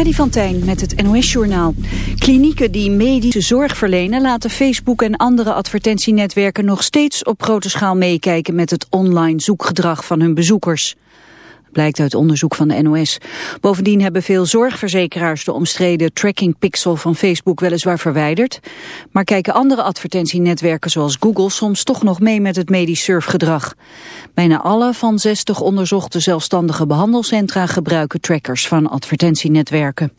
Freddy van Tijn met het NOS-journaal. Klinieken die medische zorg verlenen laten Facebook en andere advertentienetwerken nog steeds op grote schaal meekijken met het online zoekgedrag van hun bezoekers. Blijkt uit onderzoek van de NOS. Bovendien hebben veel zorgverzekeraars de omstreden tracking pixel van Facebook weliswaar verwijderd. Maar kijken andere advertentienetwerken zoals Google soms toch nog mee met het medisch surfgedrag. Bijna alle van 60 onderzochte zelfstandige behandelcentra gebruiken trackers van advertentienetwerken.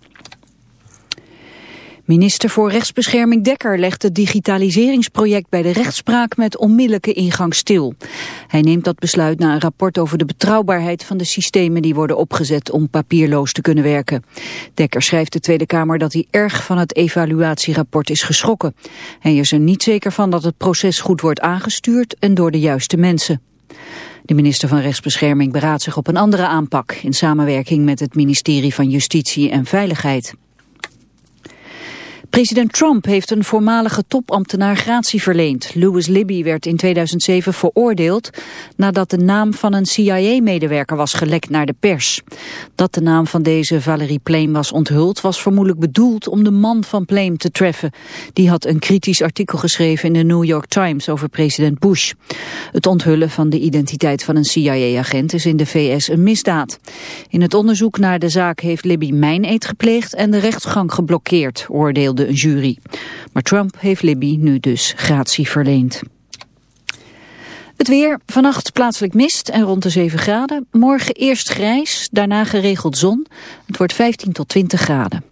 Minister voor Rechtsbescherming Dekker legt het digitaliseringsproject bij de rechtspraak met onmiddellijke ingang stil. Hij neemt dat besluit na een rapport over de betrouwbaarheid van de systemen die worden opgezet om papierloos te kunnen werken. Dekker schrijft de Tweede Kamer dat hij erg van het evaluatierapport is geschrokken. Hij is er niet zeker van dat het proces goed wordt aangestuurd en door de juiste mensen. De minister van Rechtsbescherming beraadt zich op een andere aanpak in samenwerking met het ministerie van Justitie en Veiligheid. President Trump heeft een voormalige topambtenaar gratie verleend. Louis Libby werd in 2007 veroordeeld nadat de naam van een CIA-medewerker was gelekt naar de pers. Dat de naam van deze Valerie Plame was onthuld was vermoedelijk bedoeld om de man van Plame te treffen. Die had een kritisch artikel geschreven in de New York Times over president Bush. Het onthullen van de identiteit van een CIA-agent is in de VS een misdaad. In het onderzoek naar de zaak heeft Libby mijn gepleegd en de rechtsgang geblokkeerd, oordeelde een jury. Maar Trump heeft Libby nu dus gratie verleend. Het weer, vannacht plaatselijk mist en rond de 7 graden. Morgen eerst grijs, daarna geregeld zon. Het wordt 15 tot 20 graden.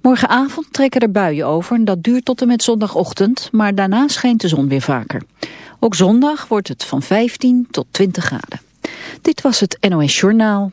Morgenavond trekken er buien over en dat duurt tot en met zondagochtend. Maar daarna schijnt de zon weer vaker. Ook zondag wordt het van 15 tot 20 graden. Dit was het NOS Journaal.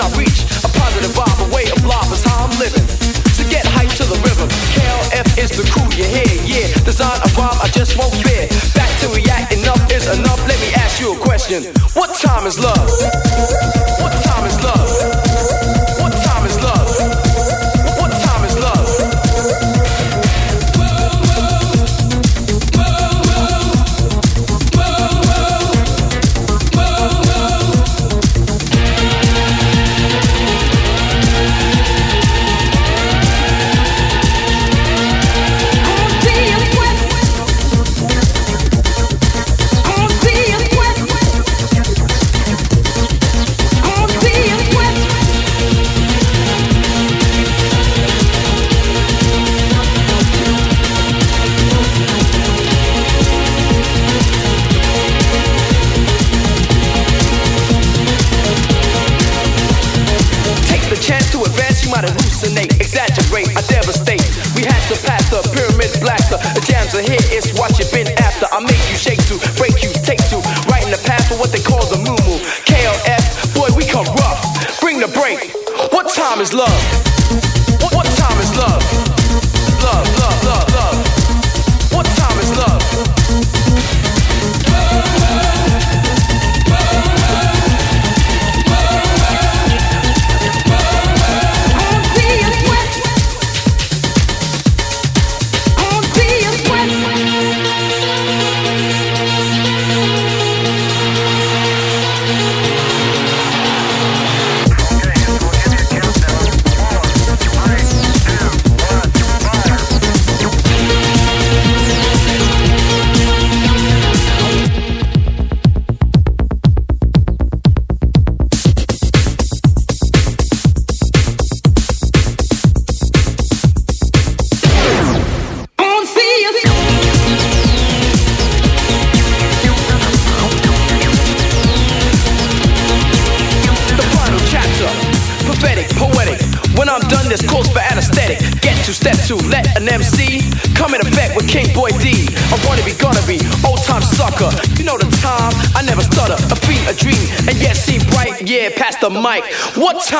I reach a positive vibe, a way of life is how I'm living. To get hype to the rhythm, KLF is the crew you yeah. I just won't. Back to enough is enough. Let me ask you a question. What time is love? What time is love? Is love.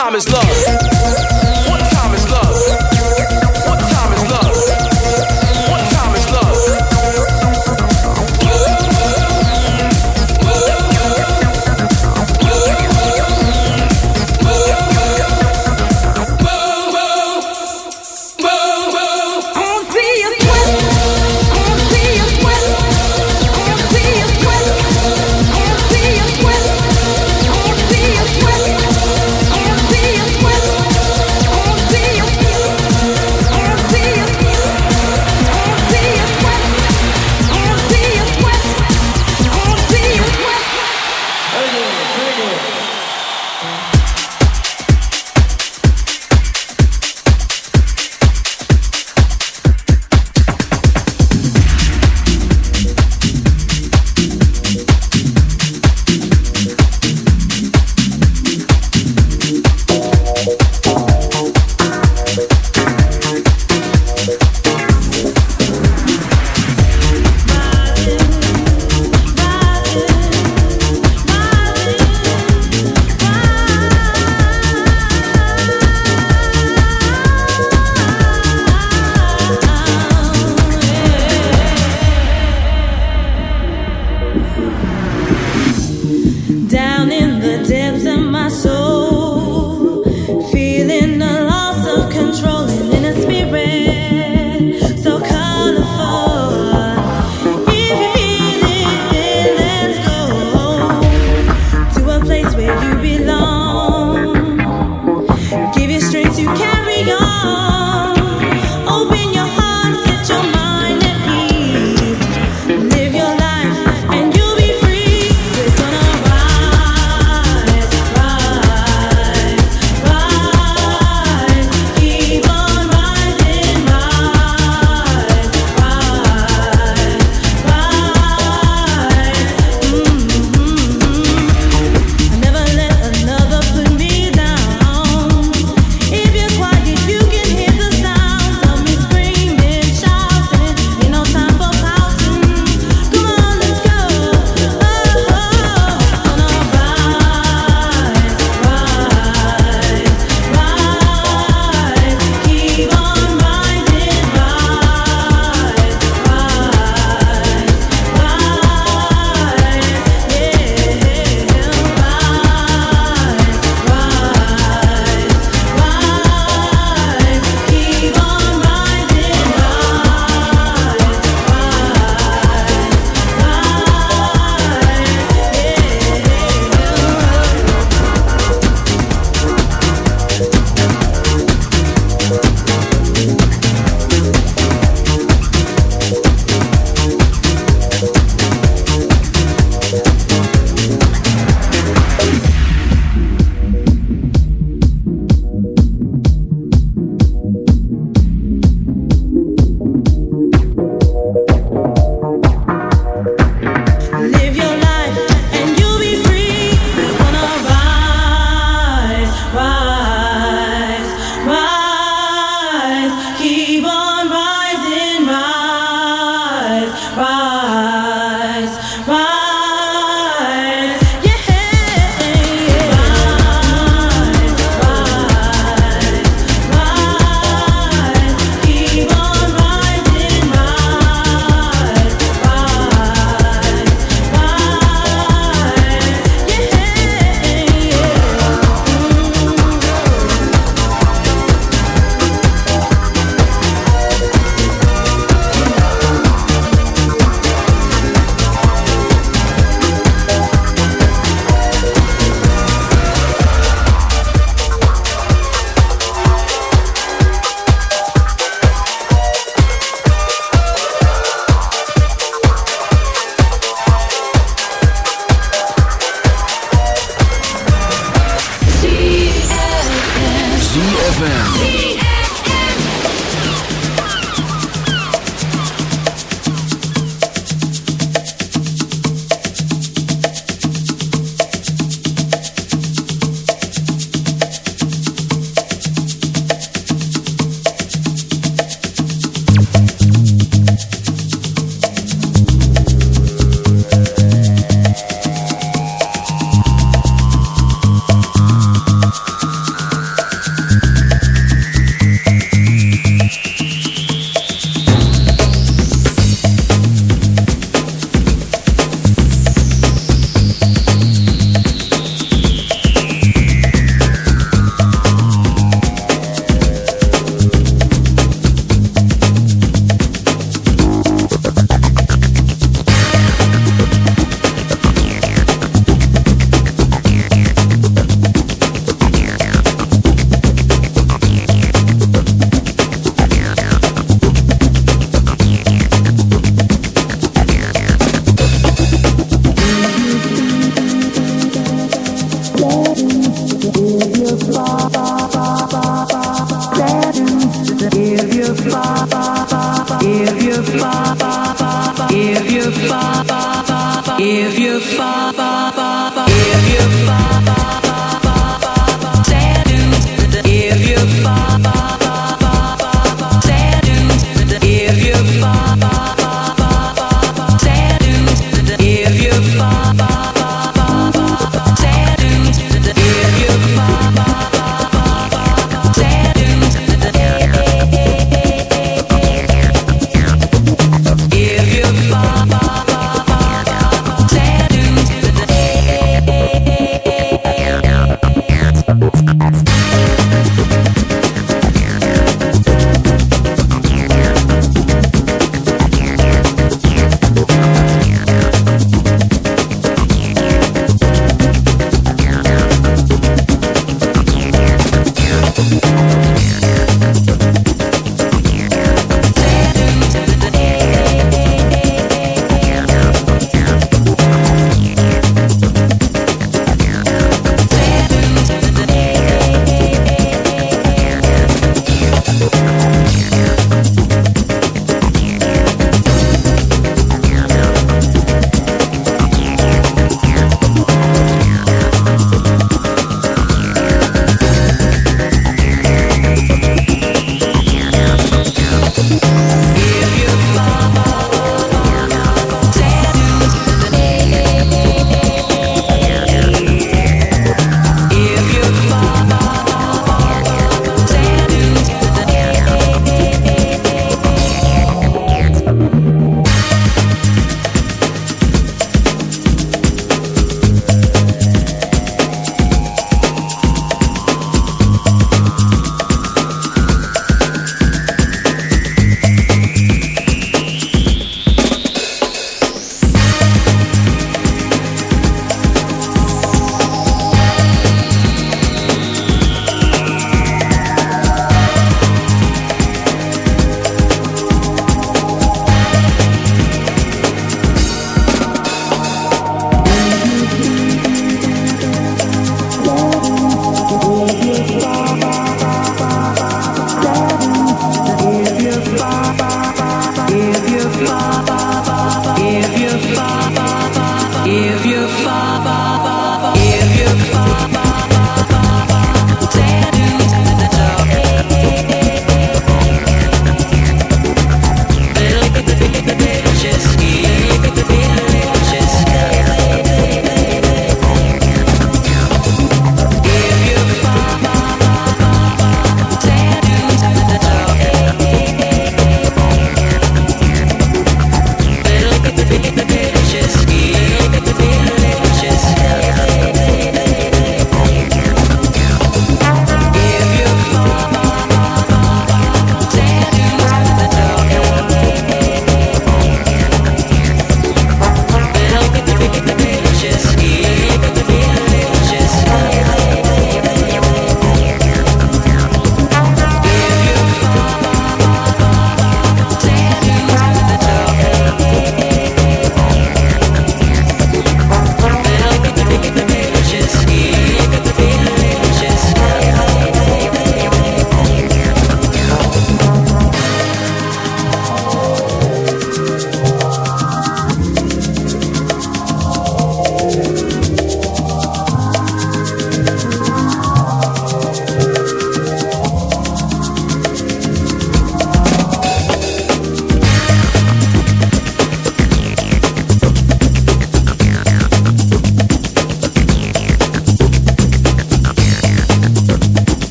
Time is love?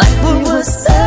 Vai por você.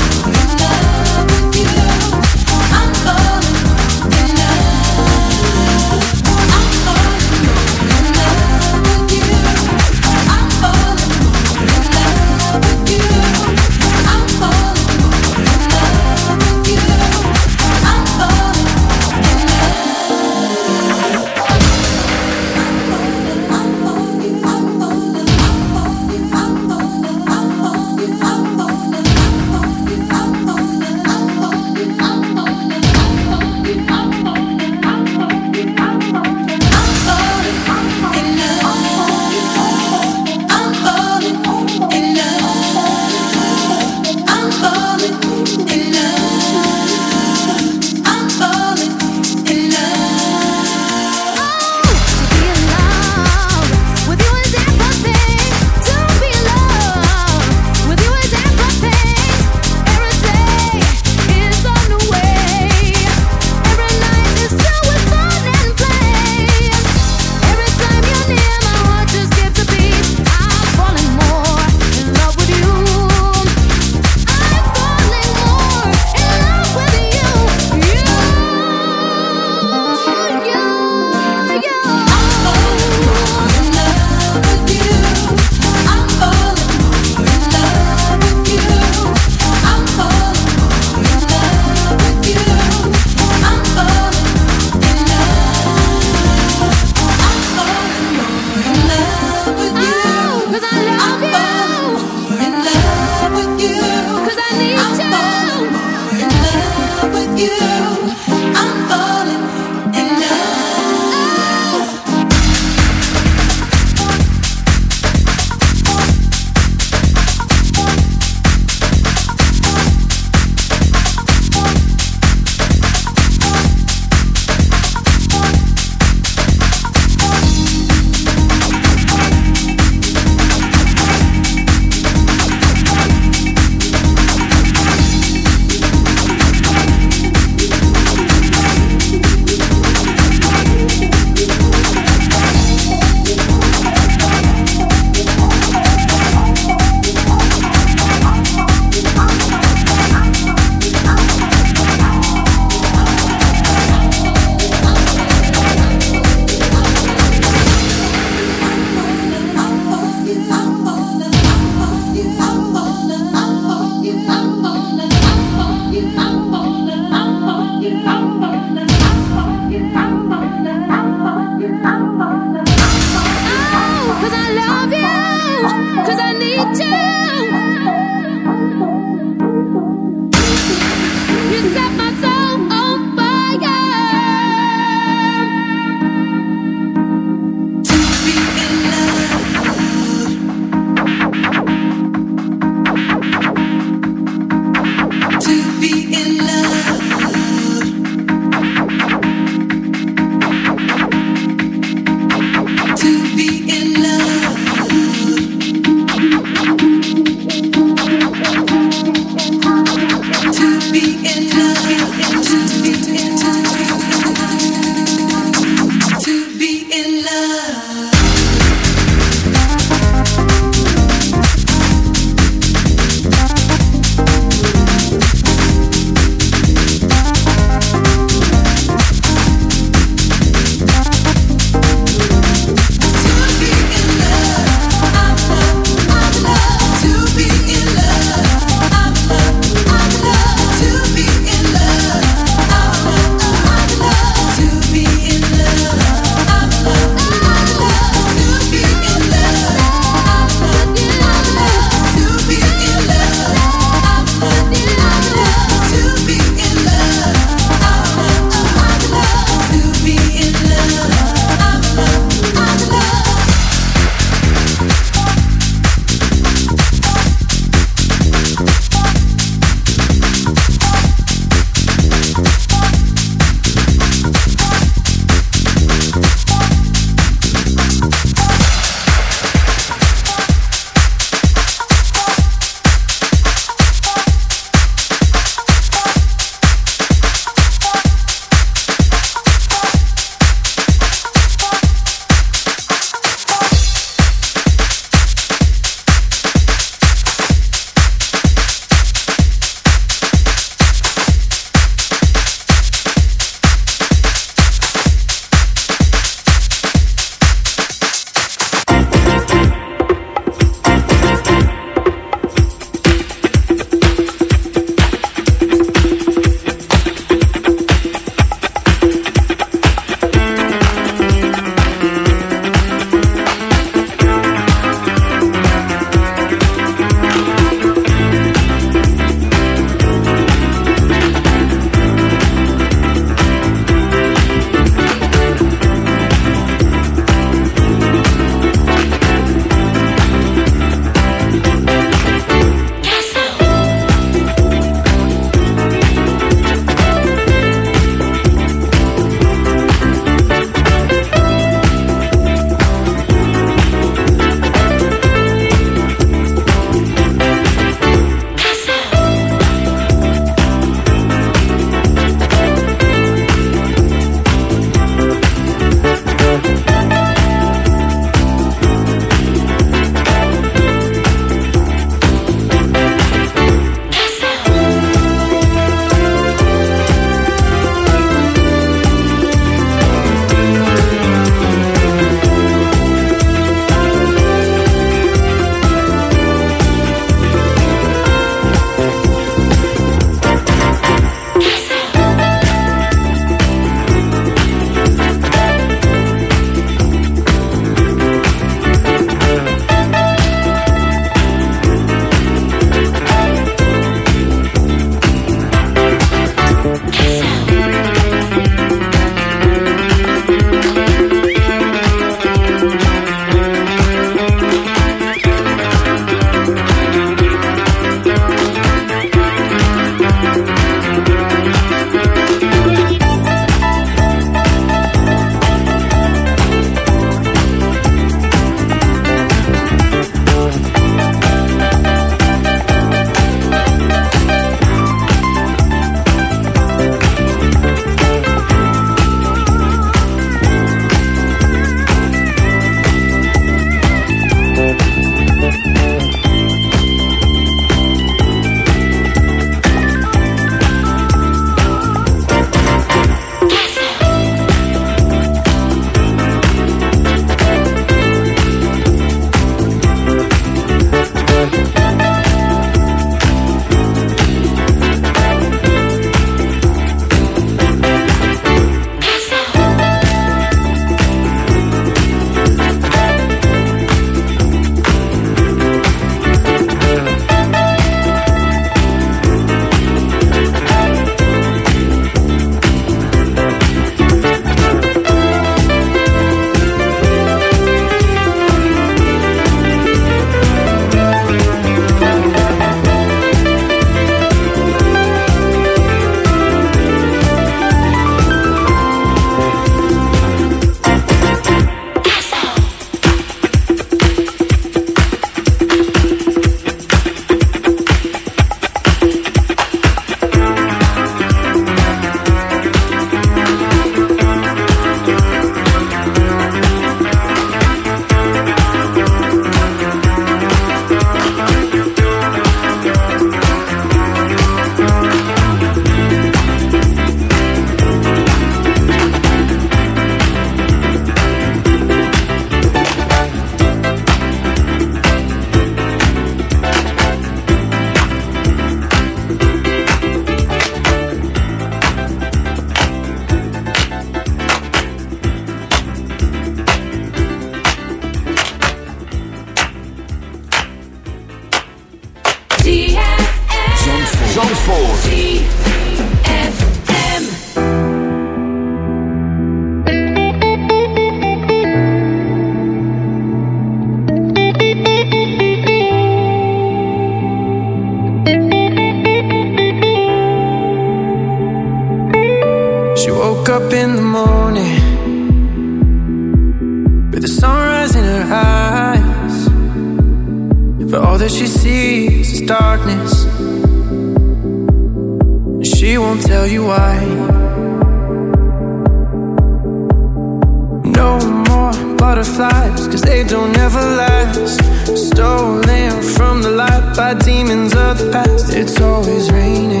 never last. Stolen from the light by demons of the past. It's always raining.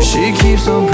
She keeps on.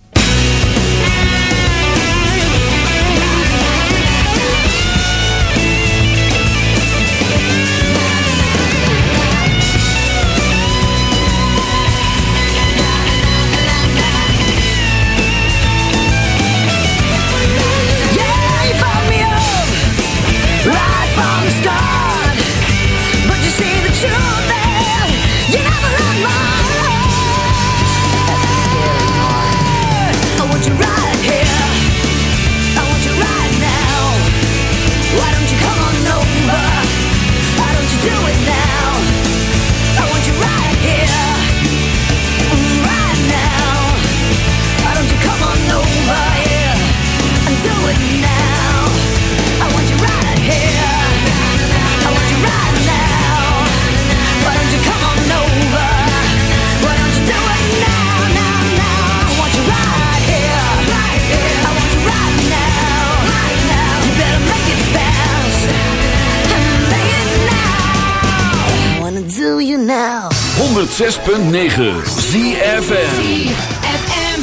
106.9 ZFM. FM.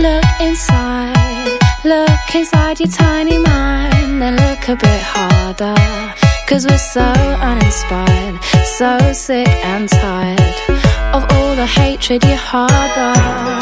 Look inside, look inside your tiny mind and look a bit harder. Cause we're so uninspired, so sick and tired of all the hatred you harbor.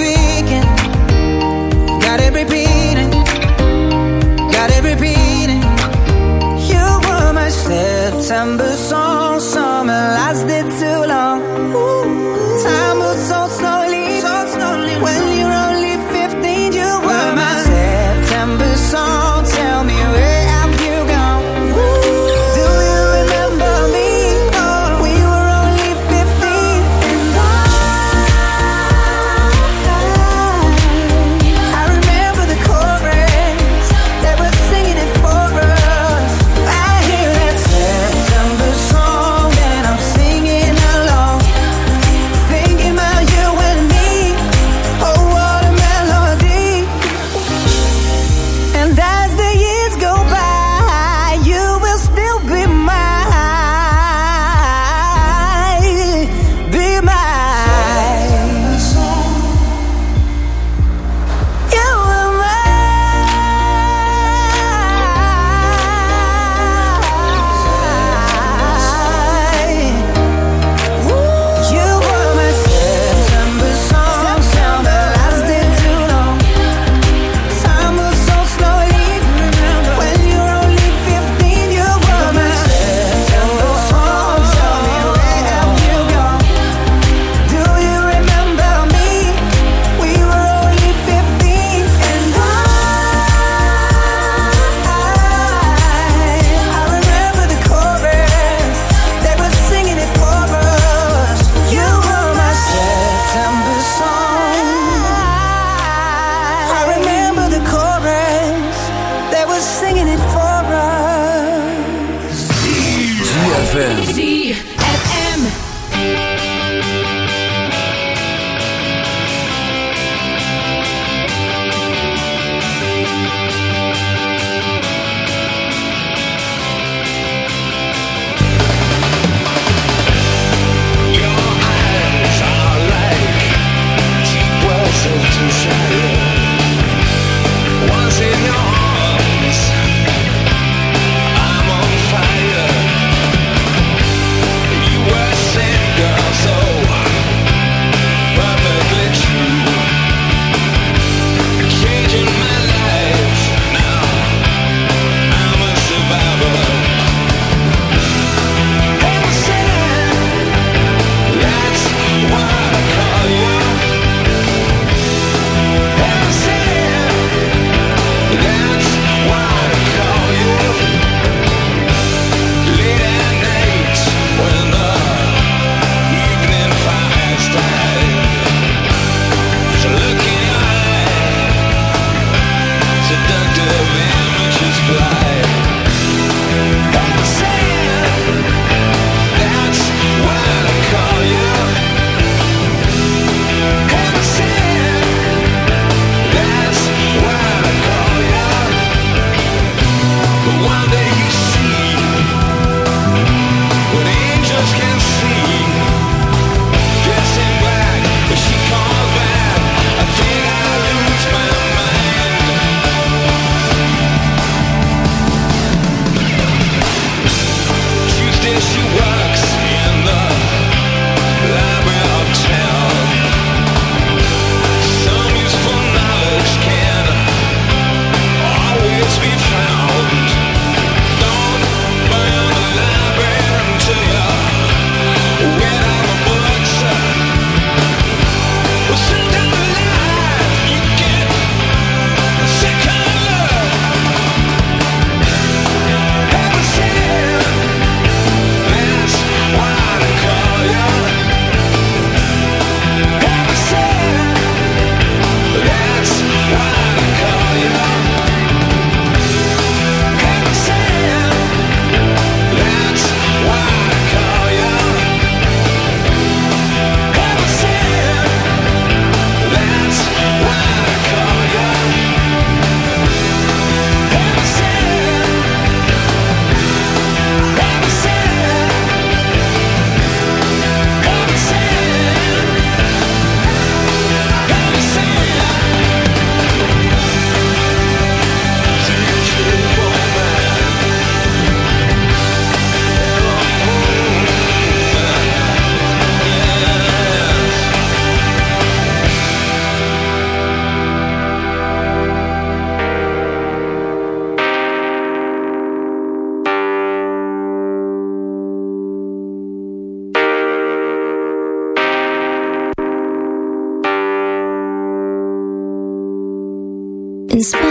September Inspire.